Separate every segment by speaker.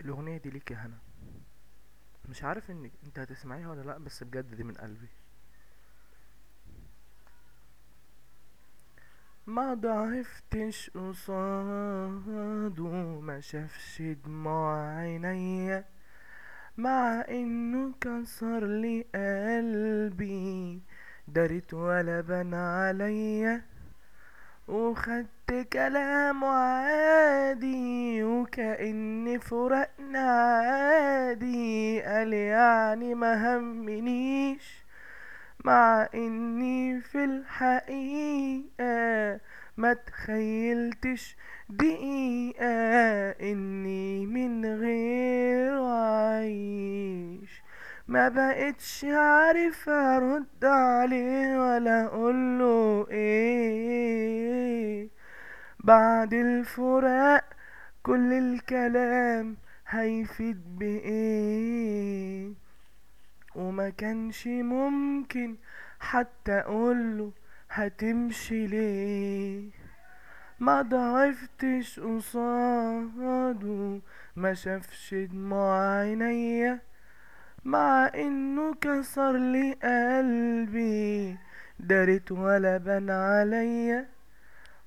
Speaker 1: الأغنية دي ليك يا هنا. مش عارف إنك أنت هتسمعيها ولا لأ بس بجد دي من قلبي. ما ضعفتش قصاده ما شافش دموع عينيا مع إنه كسر لي قلبي دارت ولا بان عليا وخدت كلامه عادي وكأن فرقنا عادي قال يعني ما همنيش مع إني في الحقيقة ما تخيلتش دقيقة إني من غير عايش ما بقتش عارف أرد عليه ولا اقوله إيه. بعد الفراق كل الكلام هيفيد بإيه؟ وما كانش ممكن حتى اقوله هتمشي ليه؟ ما ضعفتش قصاده ما شافش دموع عينيا مع إنه كسر لي قلبي دارت ولا بان عليا.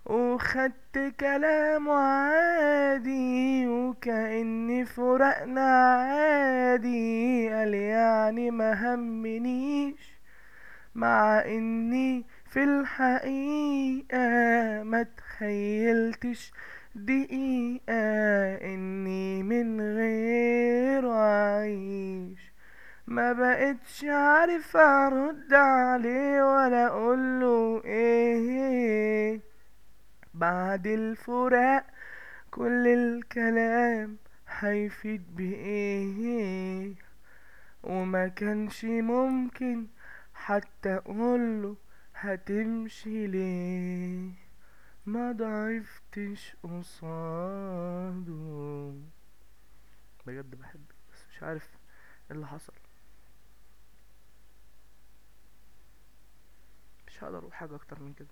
Speaker 1: وخدت كلامه عادي وكأن فرقنا عادي قال يعني ما همنيش. مع إني في الحقيقة ما تخيلتش دقيقة إني من غير عايش ما بقتش عارف أرد عليه ولا أقوله إيه. بعد الفراق كل الكلام هيفيد بإيه؟ وما كانش ممكن حتى اقوله هتمشي ليه؟ ما ضعفتش قصاده. بجد بحبك بس مش عارف إيه اللي حصل. مش هقدر أقول حاجة أكتر من كده.